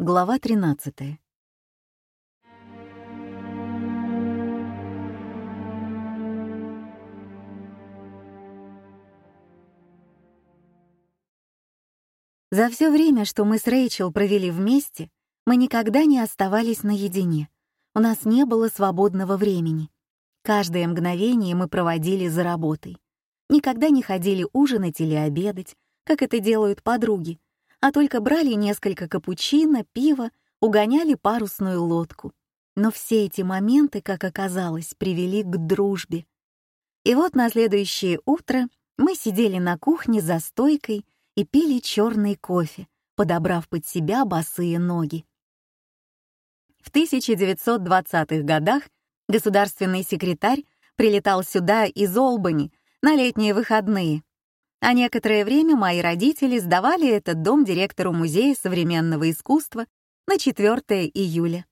Глава 13. За все время, что мы с Рэйчел провели вместе, мы никогда не оставались наедине. У нас не было свободного времени. Каждое мгновение мы проводили за работой. Никогда не ходили ужинать или обедать, как это делают подруги, а только брали несколько капучино, пива, угоняли парусную лодку. Но все эти моменты, как оказалось, привели к дружбе. И вот на следующее утро мы сидели на кухне за стойкой и пили черный кофе, подобрав под себя босые ноги. В 1920-х годах государственный секретарь прилетал сюда из Олбани на летние выходные а некоторое время мои родители сдавали этот дом директору Музея современного искусства на 4 июля.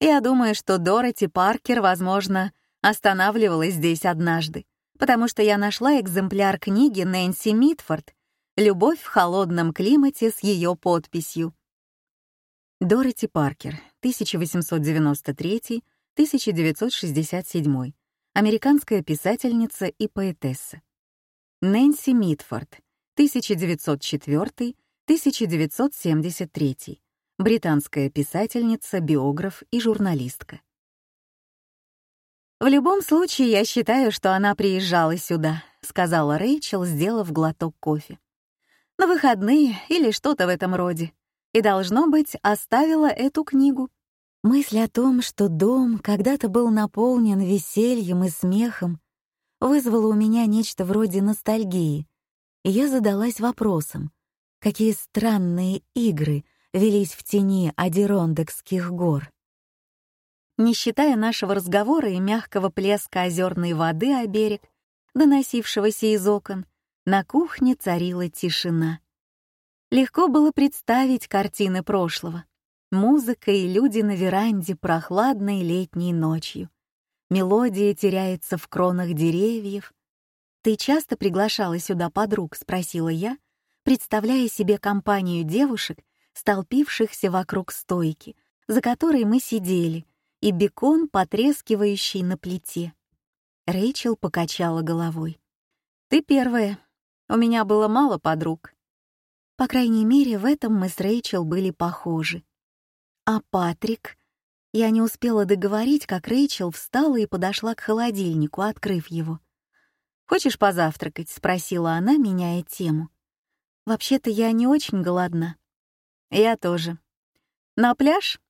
Я думаю, что Дороти Паркер, возможно, останавливалась здесь однажды, потому что я нашла экземпляр книги Нэнси Митфорд «Любовь в холодном климате» с ее подписью. Дороти Паркер, 1893-1967, американская писательница и поэтесса. Нэнси Митфорд, 1904-1973, британская писательница, биограф и журналистка. «В любом случае, я считаю, что она приезжала сюда», — сказала Рэйчел, сделав глоток кофе. «На выходные или что-то в этом роде. И, должно быть, оставила эту книгу». Мысль о том, что дом когда-то был наполнен весельем и смехом, вызвало у меня нечто вроде ностальгии, и я задалась вопросом, какие странные игры велись в тени Адирондокских гор. Не считая нашего разговора и мягкого плеска озерной воды о берег, доносившегося из окон, на кухне царила тишина. Легко было представить картины прошлого. Музыка и люди на веранде прохладной летней ночью — Мелодия теряется в кронах деревьев. «Ты часто приглашала сюда подруг?» — спросила я, представляя себе компанию девушек, столпившихся вокруг стойки, за которой мы сидели, и бекон, потрескивающий на плите. Рэйчел покачала головой. «Ты первая. У меня было мало подруг». По крайней мере, в этом мы с Рэйчел были похожи. «А Патрик?» Я не успела договорить, как Рэйчел встала и подошла к холодильнику, открыв его. «Хочешь позавтракать?» — спросила она, меняя тему. «Вообще-то я не очень голодна». «Я тоже». «На пляж?»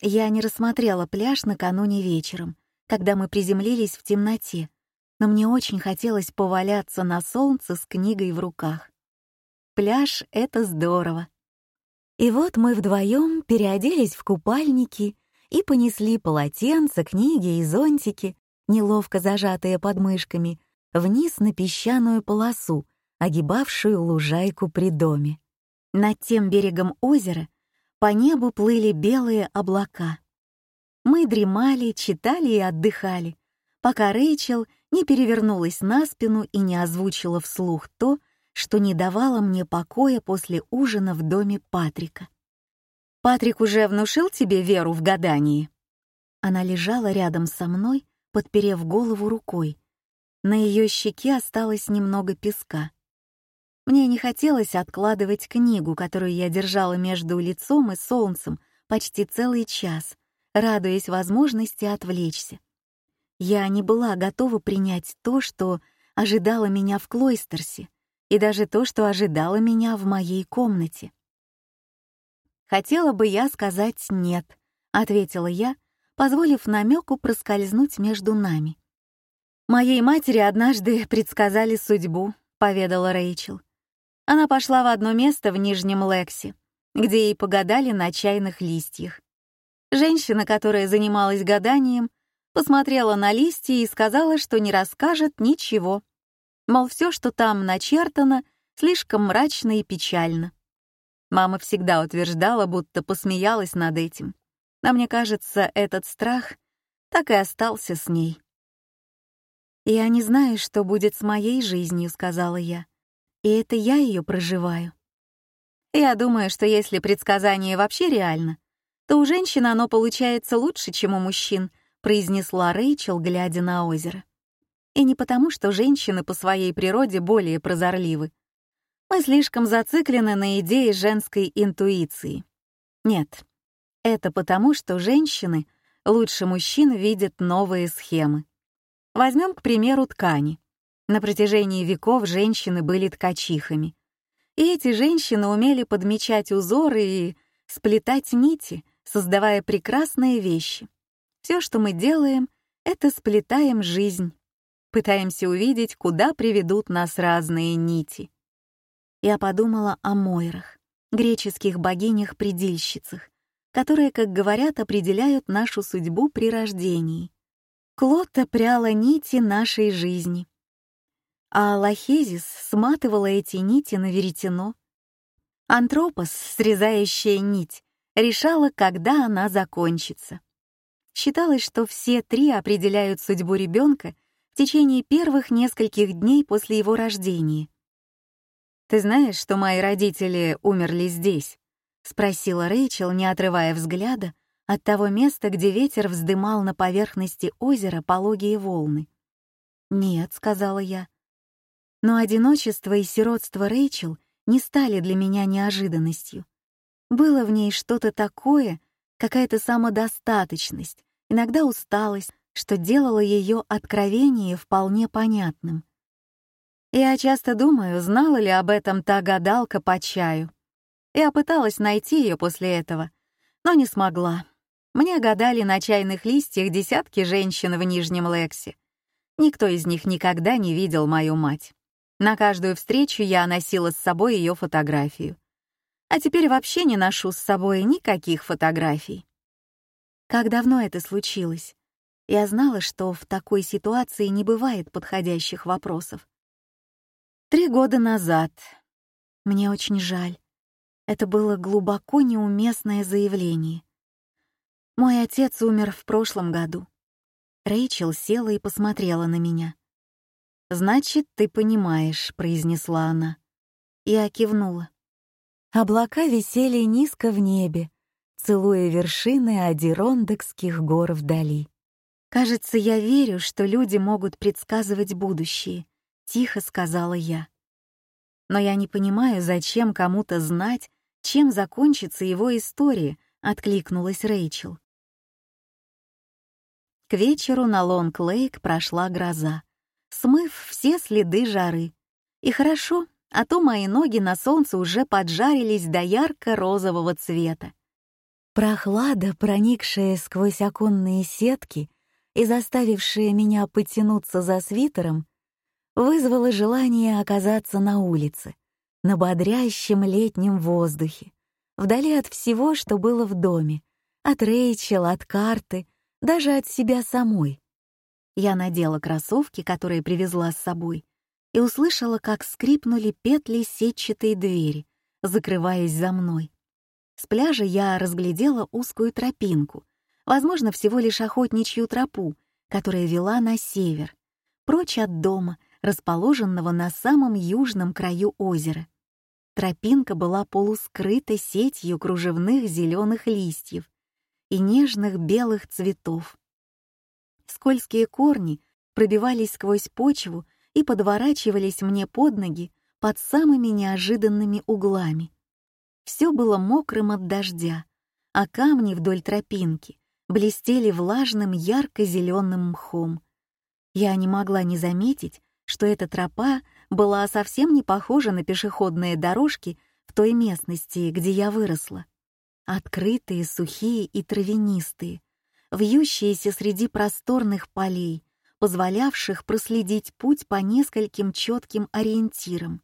Я не рассмотрела пляж накануне вечером, когда мы приземлились в темноте, но мне очень хотелось поваляться на солнце с книгой в руках. Пляж — это здорово. И вот мы вдвоем переоделись в купальники и понесли полотенца, книги и зонтики, неловко зажатые подмышками, вниз на песчаную полосу, огибавшую лужайку при доме. Над тем берегом озера по небу плыли белые облака. Мы дремали, читали и отдыхали, пока Рэйчел не перевернулась на спину и не озвучила вслух то, что не давало мне покоя после ужина в доме Патрика. Патрик уже внушил тебе веру в гадании?» Она лежала рядом со мной, подперев голову рукой. На ее щеке осталось немного песка. Мне не хотелось откладывать книгу, которую я держала между лицом и солнцем почти целый час, радуясь возможности отвлечься. Я не была готова принять то, что ожидало меня в Клойстерсе, и даже то, что ожидало меня в моей комнате. «Хотела бы я сказать «нет», — ответила я, позволив намеку проскользнуть между нами. «Моей матери однажды предсказали судьбу», — поведала Рэйчел. Она пошла в одно место в Нижнем Лексе, где ей погадали на чайных листьях. Женщина, которая занималась гаданием, посмотрела на листья и сказала, что не расскажет ничего. Мол, все, что там начертано, слишком мрачно и печально. Мама всегда утверждала, будто посмеялась над этим. Но мне кажется, этот страх так и остался с ней. «Я не знаю, что будет с моей жизнью», — сказала я. «И это я ее проживаю». Я думаю, что если предсказание вообще реально, то у женщин оно получается лучше, чем у мужчин, произнесла Рэйчел, глядя на озеро. И не потому, что женщины по своей природе более прозорливы. Мы слишком зациклены на идее женской интуиции. Нет, это потому, что женщины лучше мужчин видят новые схемы. Возьмем, к примеру, ткани. На протяжении веков женщины были ткачихами. И эти женщины умели подмечать узоры и сплетать нити, создавая прекрасные вещи. Все, что мы делаем, это сплетаем жизнь. Пытаемся увидеть, куда приведут нас разные нити — я подумала о Мойрах, греческих богинях-предильщицах, которые, как говорят, определяют нашу судьбу при рождении. Клотта пряла нити нашей жизни, а Лохезис сматывала эти нити на веретено. Антропос, срезающая нить, решала, когда она закончится. Считалось, что все три определяют судьбу ребенка в течение первых нескольких дней после его рождения — «Ты знаешь, что мои родители умерли здесь?» — спросила Рэйчел, не отрывая взгляда от того места, где ветер вздымал на поверхности озера пологие волны. «Нет», — сказала я. Но одиночество и сиротство Рэйчел не стали для меня неожиданностью. Было в ней что-то такое, какая-то самодостаточность, иногда усталость, что делало ее откровение вполне понятным — я часто думаю, знала ли об этом та гадалка по чаю. Я пыталась найти ее после этого, но не смогла. Мне гадали на чайных листьях десятки женщин в Нижнем Лексе. Никто из них никогда не видел мою мать. На каждую встречу я носила с собой ее фотографию. А теперь вообще не ношу с собой никаких фотографий. Как давно это случилось? Я знала, что в такой ситуации не бывает подходящих вопросов. Три года назад. Мне очень жаль. Это было глубоко неуместное заявление. Мой отец умер в прошлом году. Рэйчел села и посмотрела на меня. «Значит, ты понимаешь», — произнесла она. Я кивнула. Облака висели низко в небе, целуя вершины Адирондокских гор вдали. Кажется, я верю, что люди могут предсказывать будущее, Тихо сказала я. Но я не понимаю, зачем кому-то знать, чем закончится его история, откликнулась Рэйчел. К вечеру на Лонг-Лейк прошла гроза, смыв все следы жары. И хорошо, а то мои ноги на солнце уже поджарились до ярко-розового цвета. Прохлада, проникшая сквозь оконные сетки и заставившая меня потянуться за свитером, вызвало желание оказаться на улице, на бодрящем летнем воздухе, вдали от всего, что было в доме, от Рэйчел, от карты, даже от себя самой. Я надела кроссовки, которые привезла с собой, и услышала, как скрипнули петли сетчатой двери, закрываясь за мной. С пляжа я разглядела узкую тропинку, возможно, всего лишь охотничью тропу, которая вела на север, прочь от дома, расположенного на самом южном краю озера. Тропинка была полускрыта сетью кружевных зеленых листьев и нежных белых цветов. Скользкие корни пробивались сквозь почву и подворачивались мне под ноги под самыми неожиданными углами. Все было мокрым от дождя, а камни вдоль тропинки блестели влажным ярко-зеленым мхом. Я не могла не заметить, что эта тропа была совсем не похожа на пешеходные дорожки в той местности, где я выросла. Открытые, сухие и травянистые, вьющиеся среди просторных полей, позволявших проследить путь по нескольким четким ориентирам.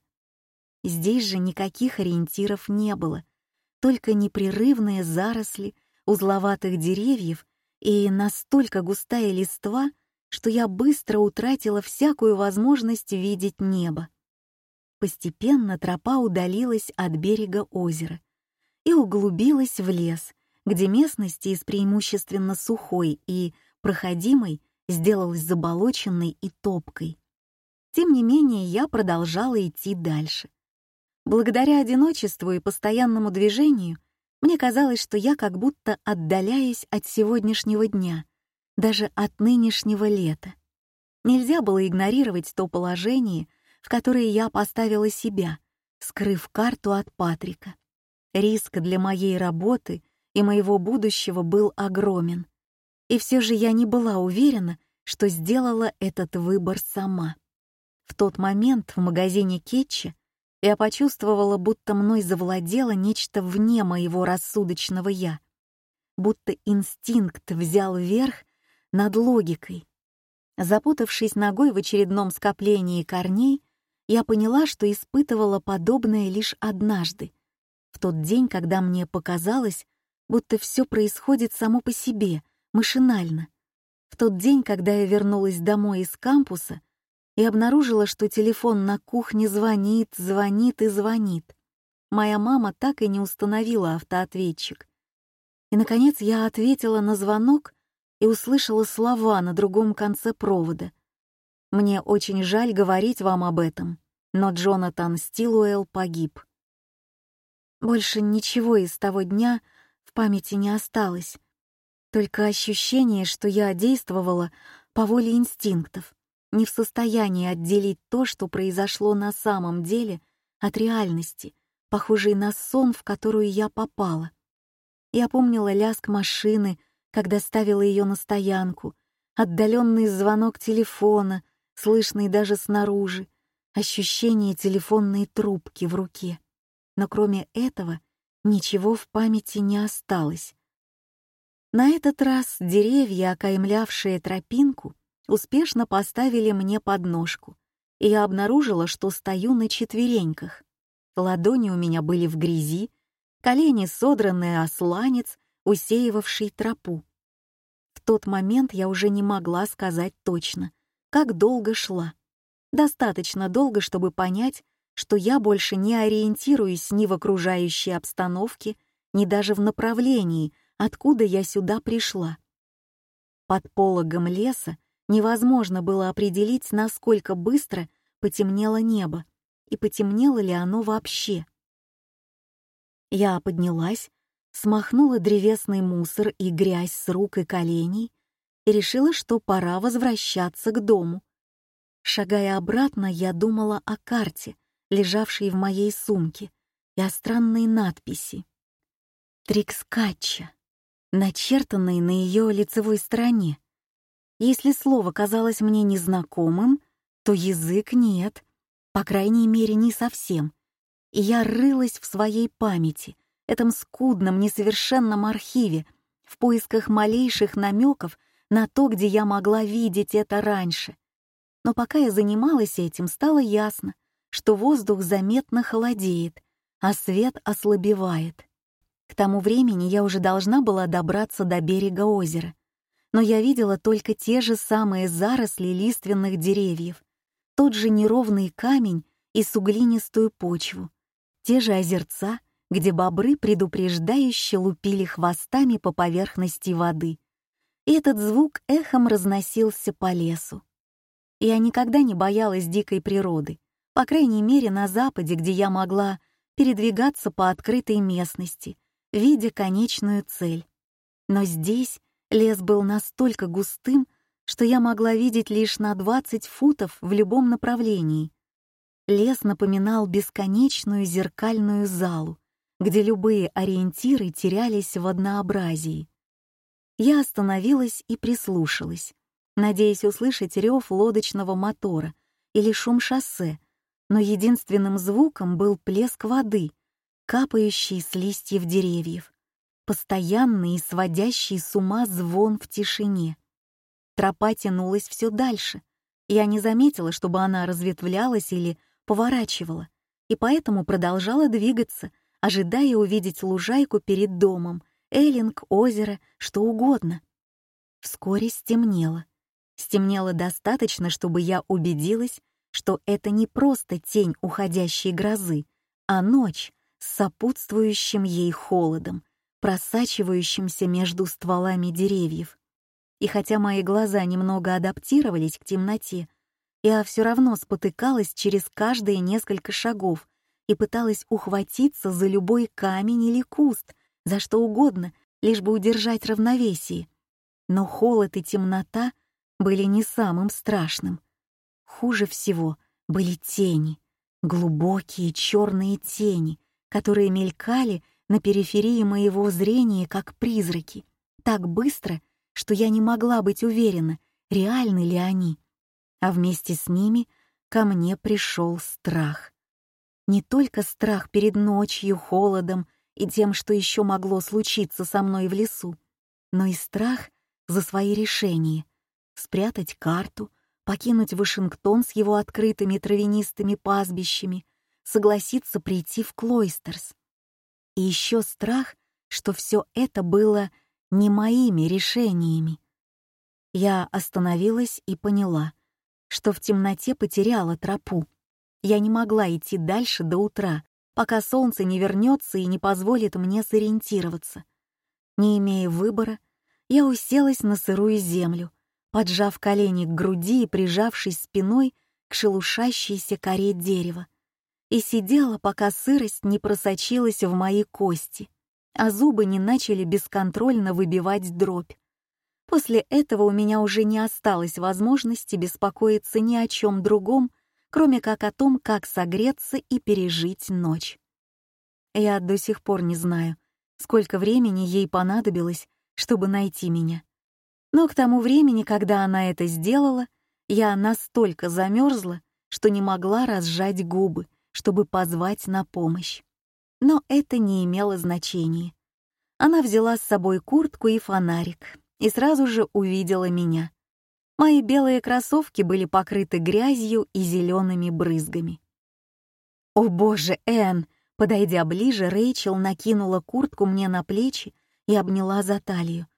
Здесь же никаких ориентиров не было, только непрерывные заросли узловатых деревьев и настолько густая листва — что я быстро утратила всякую возможность видеть небо. Постепенно тропа удалилась от берега озера и углубилась в лес, где местность из преимущественно сухой и проходимой сделалась заболоченной и топкой. Тем не менее, я продолжала идти дальше. Благодаря одиночеству и постоянному движению мне казалось, что я как будто отдаляюсь от сегодняшнего дня — даже от нынешнего лета. Нельзя было игнорировать то положение, в которое я поставила себя, скрыв карту от Патрика. Риск для моей работы и моего будущего был огромен. И все же я не была уверена, что сделала этот выбор сама. В тот момент в магазине Кетча я почувствовала, будто мной завладело нечто вне моего рассудочного «я», будто инстинкт взял верх над логикой. Запутавшись ногой в очередном скоплении корней, я поняла, что испытывала подобное лишь однажды, в тот день, когда мне показалось, будто все происходит само по себе, машинально. В тот день, когда я вернулась домой из кампуса и обнаружила, что телефон на кухне звонит, звонит и звонит. Моя мама так и не установила автоответчик. И, наконец, я ответила на звонок — и услышала слова на другом конце провода. «Мне очень жаль говорить вам об этом, но Джонатан Стилуэлл погиб». Больше ничего из того дня в памяти не осталось, только ощущение, что я действовала по воле инстинктов, не в состоянии отделить то, что произошло на самом деле, от реальности, похожей на сон, в которую я попала. Я помнила лязг машины — когда ставила ее на стоянку, отдаленный звонок телефона, слышный даже снаружи, ощущение телефонной трубки в руке. Но кроме этого ничего в памяти не осталось. На этот раз деревья, окаймлявшие тропинку, успешно поставили мне подножку, и я обнаружила, что стою на четвереньках. Ладони у меня были в грязи, колени содранные сланец усеивавший тропу. В тот момент я уже не могла сказать точно, как долго шла. Достаточно долго, чтобы понять, что я больше не ориентируюсь ни в окружающей обстановке, ни даже в направлении, откуда я сюда пришла. Под пологом леса невозможно было определить, насколько быстро потемнело небо и потемнело ли оно вообще. Я поднялась смахнула древесный мусор и грязь с рук и коленей и решила, что пора возвращаться к дому. Шагая обратно, я думала о карте, лежавшей в моей сумке, и о странной надписи. Трикскача, начертанной на ее лицевой стороне. Если слово казалось мне незнакомым, то язык нет, по крайней мере, не совсем. И я рылась в своей памяти, этом скудном, несовершенном архиве, в поисках малейших намеков на то, где я могла видеть это раньше. Но пока я занималась этим, стало ясно, что воздух заметно холодеет, а свет ослабевает. К тому времени я уже должна была добраться до берега озера. Но я видела только те же самые заросли лиственных деревьев, тот же неровный камень и суглинистую почву, те же озерца — где бобры предупреждающе лупили хвостами по поверхности воды. И этот звук эхом разносился по лесу. Я никогда не боялась дикой природы, по крайней мере на западе, где я могла передвигаться по открытой местности, видя конечную цель. Но здесь лес был настолько густым, что я могла видеть лишь на 20 футов в любом направлении. Лес напоминал бесконечную зеркальную залу, где любые ориентиры терялись в однообразии. Я остановилась и прислушалась, надеясь услышать рев лодочного мотора или шум шоссе, но единственным звуком был плеск воды, капающий с листьев деревьев, постоянный и сводящий с ума звон в тишине. Тропа тянулась все дальше. Я не заметила, чтобы она разветвлялась или поворачивала, и поэтому продолжала двигаться — ожидая увидеть лужайку перед домом, эллинг, озеро, что угодно. Вскоре стемнело. Стемнело достаточно, чтобы я убедилась, что это не просто тень уходящей грозы, а ночь с сопутствующим ей холодом, просачивающимся между стволами деревьев. И хотя мои глаза немного адаптировались к темноте, я все равно спотыкалась через каждые несколько шагов, и пыталась ухватиться за любой камень или куст, за что угодно, лишь бы удержать равновесие. Но холод и темнота были не самым страшным. Хуже всего были тени, глубокие черные тени, которые мелькали на периферии моего зрения как призраки, так быстро, что я не могла быть уверена, реальны ли они. А вместе с ними ко мне пришел страх. Не только страх перед ночью, холодом и тем, что еще могло случиться со мной в лесу, но и страх за свои решения. Спрятать карту, покинуть Вашингтон с его открытыми травянистыми пастбищами, согласиться прийти в Клойстерс. И еще страх, что все это было не моими решениями. Я остановилась и поняла, что в темноте потеряла тропу. Я не могла идти дальше до утра, пока солнце не вернется и не позволит мне сориентироваться. Не имея выбора, я уселась на сырую землю, поджав колени к груди и прижавшись спиной к шелушащейся коре дерева, и сидела, пока сырость не просочилась в мои кости, а зубы не начали бесконтрольно выбивать дробь. После этого у меня уже не осталось возможности беспокоиться ни о чем другом, кроме как о том, как согреться и пережить ночь. Я до сих пор не знаю, сколько времени ей понадобилось, чтобы найти меня. Но к тому времени, когда она это сделала, я настолько замерзла, что не могла разжать губы, чтобы позвать на помощь. Но это не имело значения. Она взяла с собой куртку и фонарик и сразу же увидела меня. Мои белые кроссовки были покрыты грязью и зелеными брызгами. «О боже, Энн!» Подойдя ближе, Рэйчел накинула куртку мне на плечи и обняла за талию.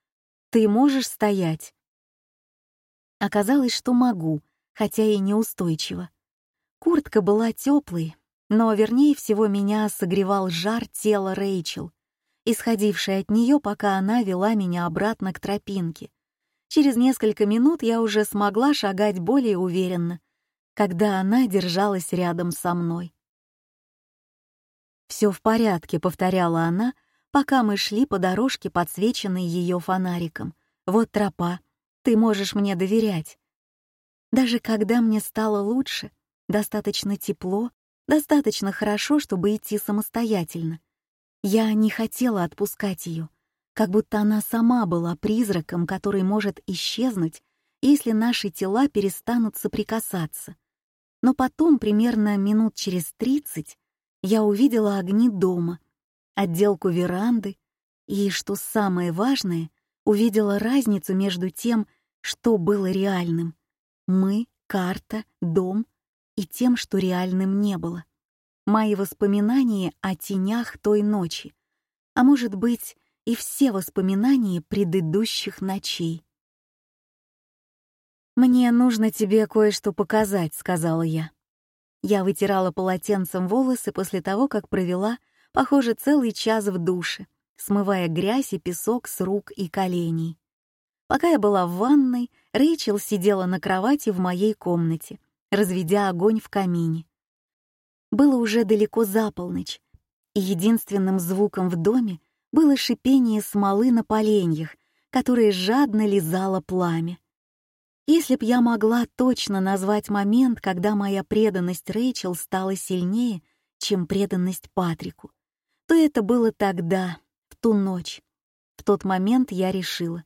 «Ты можешь стоять?» Оказалось, что могу, хотя и неустойчиво. Куртка была теплой, но, вернее всего, меня согревал жар тела Рэйчел, исходивший от нее, пока она вела меня обратно к тропинке, Через несколько минут я уже смогла шагать более уверенно, когда она держалась рядом со мной. «Все в порядке», — повторяла она, пока мы шли по дорожке, подсвеченной ее фонариком. «Вот тропа. Ты можешь мне доверять». Даже когда мне стало лучше, достаточно тепло, достаточно хорошо, чтобы идти самостоятельно. Я не хотела отпускать ее, как будто она сама была призраком, который может исчезнуть, если наши тела перестанут соприкасаться. Но потом, примерно минут через тридцать, я увидела огни дома, отделку веранды и, что самое важное, увидела разницу между тем, что было реальным — мы, карта, дом — и тем, что реальным не было. Мои воспоминания о тенях той ночи, а может быть, и все воспоминания предыдущих ночей. «Мне нужно тебе кое-что показать», — сказала я. Я вытирала полотенцем волосы после того, как провела, похоже, целый час в душе, смывая грязь и песок с рук и коленей. Пока я была в ванной, Рэйчел сидела на кровати в моей комнате, разведя огонь в камине. Было уже далеко за полночь, и единственным звуком в доме было шипение смолы на поленьях, которые жадно лизало пламя. Если б я могла точно назвать момент, когда моя преданность Рэйчел стала сильнее, чем преданность Патрику, то это было тогда, в ту ночь. В тот момент я решила,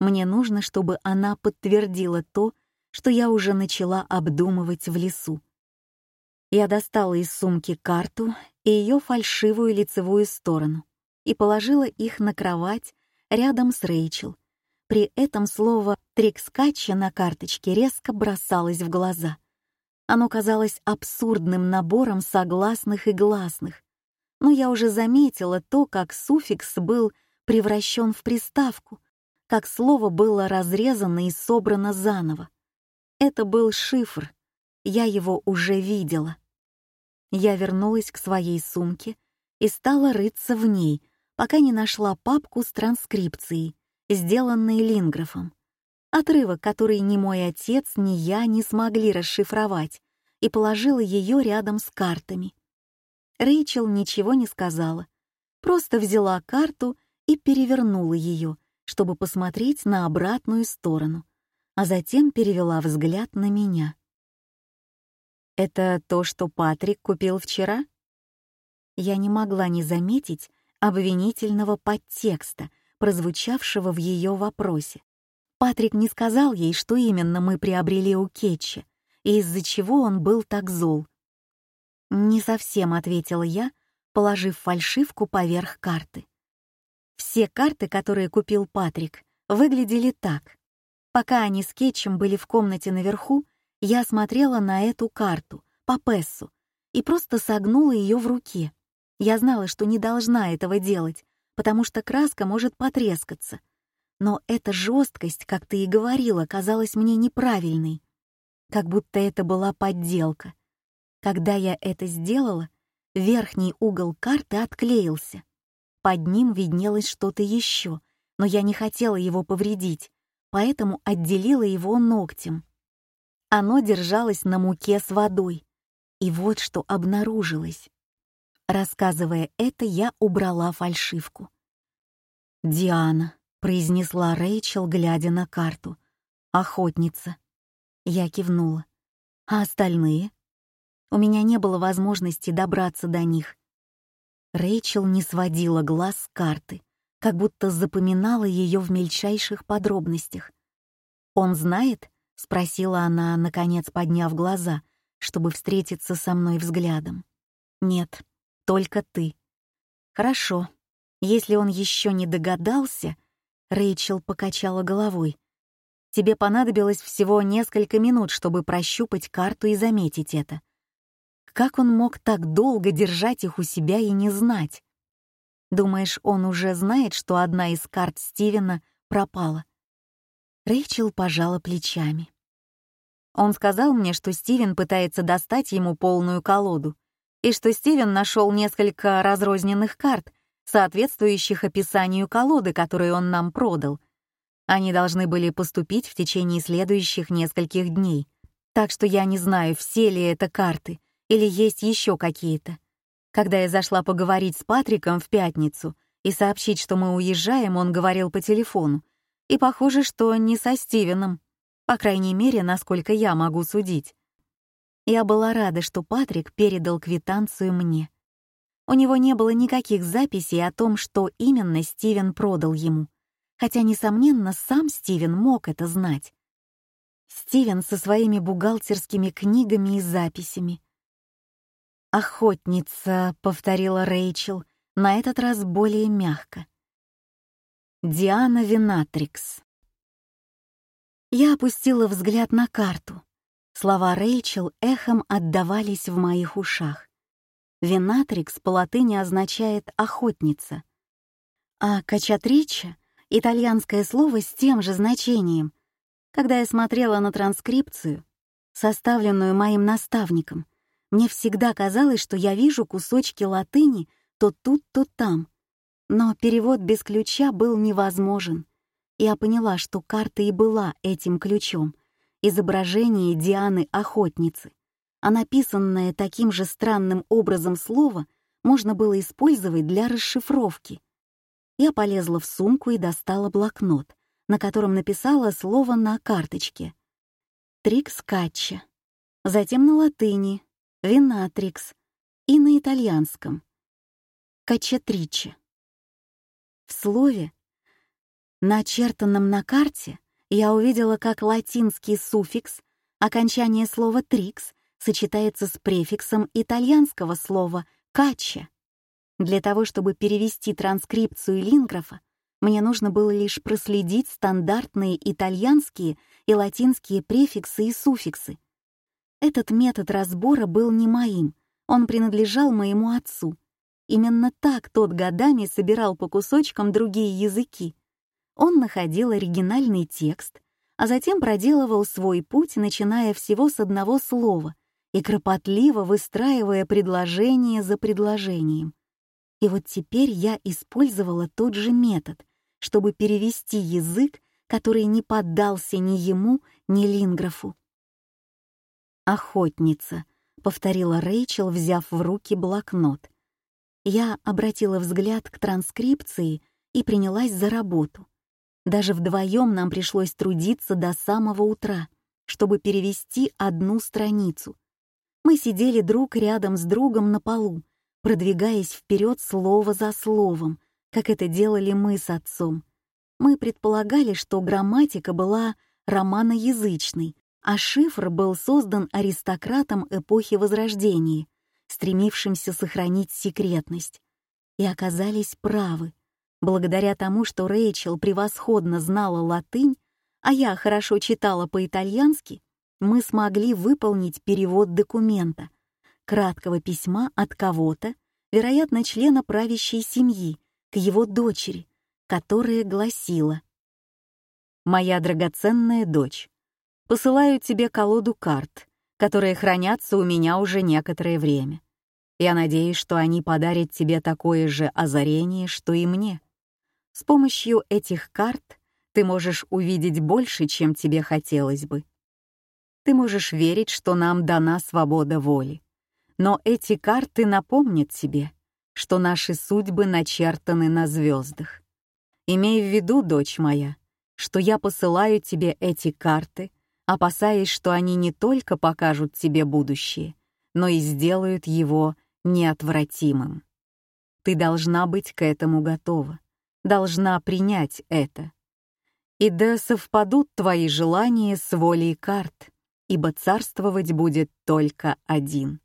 мне нужно, чтобы она подтвердила то, что я уже начала обдумывать в лесу. Я достала из сумки карту и ее фальшивую лицевую сторону и положила их на кровать рядом с Рэйчел. При этом слово «трикскача» на карточке резко бросалось в глаза. Оно казалось абсурдным набором согласных и гласных. Но я уже заметила то, как суффикс был превращен в приставку, как слово было разрезано и собрано заново. Это был шифр. Я его уже видела. Я вернулась к своей сумке и стала рыться в ней, пока не нашла папку с транскрипцией, сделанной Линграфом. Отрывок, который ни мой отец, ни я не смогли расшифровать, и положила ее рядом с картами. Рэйчел ничего не сказала, просто взяла карту и перевернула ее, чтобы посмотреть на обратную сторону, а затем перевела взгляд на меня. «Это то, что Патрик купил вчера?» Я не могла не заметить, обвинительного подтекста, прозвучавшего в ее вопросе. Патрик не сказал ей, что именно мы приобрели у Кетча, и из-за чего он был так зол. «Не совсем», — ответила я, положив фальшивку поверх карты. Все карты, которые купил Патрик, выглядели так. Пока они с Кетчем были в комнате наверху, я смотрела на эту карту, по Пессу, и просто согнула ее в руке. Я знала, что не должна этого делать, потому что краска может потрескаться. Но эта жесткость, как ты и говорила, казалась мне неправильной. Как будто это была подделка. Когда я это сделала, верхний угол карты отклеился. Под ним виднелось что-то еще, но я не хотела его повредить, поэтому отделила его ногтем. Оно держалось на муке с водой. И вот что обнаружилось. Рассказывая это, я убрала фальшивку. «Диана», — произнесла Рэйчел, глядя на карту. «Охотница». Я кивнула. «А остальные?» У меня не было возможности добраться до них. Рэйчел не сводила глаз с карты, как будто запоминала ее в мельчайших подробностях. «Он знает?» — спросила она, наконец подняв глаза, чтобы встретиться со мной взглядом. «Нет», только ты». «Хорошо. Если он еще не догадался...» Рэйчел покачала головой. «Тебе понадобилось всего несколько минут, чтобы прощупать карту и заметить это. Как он мог так долго держать их у себя и не знать? Думаешь, он уже знает, что одна из карт Стивена пропала?» Рэйчел пожала плечами. Он сказал мне, что Стивен пытается достать ему полную колоду — и что Стивен нашел несколько разрозненных карт, соответствующих описанию колоды, которую он нам продал. Они должны были поступить в течение следующих нескольких дней, так что я не знаю, все ли это карты или есть еще какие-то. Когда я зашла поговорить с Патриком в пятницу и сообщить, что мы уезжаем, он говорил по телефону, и похоже, что не со Стивеном, по крайней мере, насколько я могу судить. Я была рада, что Патрик передал квитанцию мне. У него не было никаких записей о том, что именно Стивен продал ему, хотя, несомненно, сам Стивен мог это знать. Стивен со своими бухгалтерскими книгами и записями. «Охотница», — повторила Рэйчел, на этот раз более мягко. «Диана Винатрикс». Я опустила взгляд на карту. Слова Рэйчел эхом отдавались в моих ушах. Винатрикс по латыни означает «охотница», а «качатрича» — итальянское слово с тем же значением. Когда я смотрела на транскрипцию, составленную моим наставником, мне всегда казалось, что я вижу кусочки латыни то тут, то там. Но перевод без ключа был невозможен. Я поняла, что карта и была этим ключом, изображение Дианы-охотницы, а написанное таким же странным образом слово можно было использовать для расшифровки. Я полезла в сумку и достала блокнот, на котором написала слово на карточке. «Трикскачча». Затем на латыни «винатрикс» и на итальянском «качатриче». В слове, начертанном на карте, я увидела, как латинский суффикс, окончание слова «трикс», сочетается с префиксом итальянского слова «кача». Для того, чтобы перевести транскрипцию линграфа, мне нужно было лишь проследить стандартные итальянские и латинские префиксы и суффиксы. Этот метод разбора был не моим, он принадлежал моему отцу. Именно так тот годами собирал по кусочкам другие языки — он находил оригинальный текст, а затем проделывал свой путь, начиная всего с одного слова и кропотливо выстраивая предложение за предложением. И вот теперь я использовала тот же метод, чтобы перевести язык, который не поддался ни ему, ни Линграфу. «Охотница», — повторила Рэйчел, взяв в руки блокнот. Я обратила взгляд к транскрипции и принялась за работу — даже вдвоем нам пришлось трудиться до самого утра, чтобы перевести одну страницу. Мы сидели друг рядом с другом на полу, продвигаясь вперед слово за словом, как это делали мы с отцом. Мы предполагали, что грамматика была романоязычной, а шифр был создан аристократом эпохи Возрождения, стремившимся сохранить секретность. И оказались правы — Благодаря тому, что Рэйчел превосходно знала латынь, а я хорошо читала по-итальянски, мы смогли выполнить перевод документа, краткого письма от кого-то, вероятно, члена правящей семьи, к его дочери, которая гласила «Моя драгоценная дочь, посылаю тебе колоду карт, которые хранятся у меня уже некоторое время. Я надеюсь, что они подарят тебе такое же озарение, что и мне» С помощью этих карт ты можешь увидеть больше, чем тебе хотелось бы. Ты можешь верить, что нам дана свобода воли. Но эти карты напомнят тебе, что наши судьбы начертаны на звездах. Имей в виду, дочь моя, что я посылаю тебе эти карты, опасаясь, что они не только покажут тебе будущее, но и сделают его неотвратимым. Ты должна быть к этому готова должна принять это. И да совпадут твои желания с волей карт, ибо царствовать будет только один.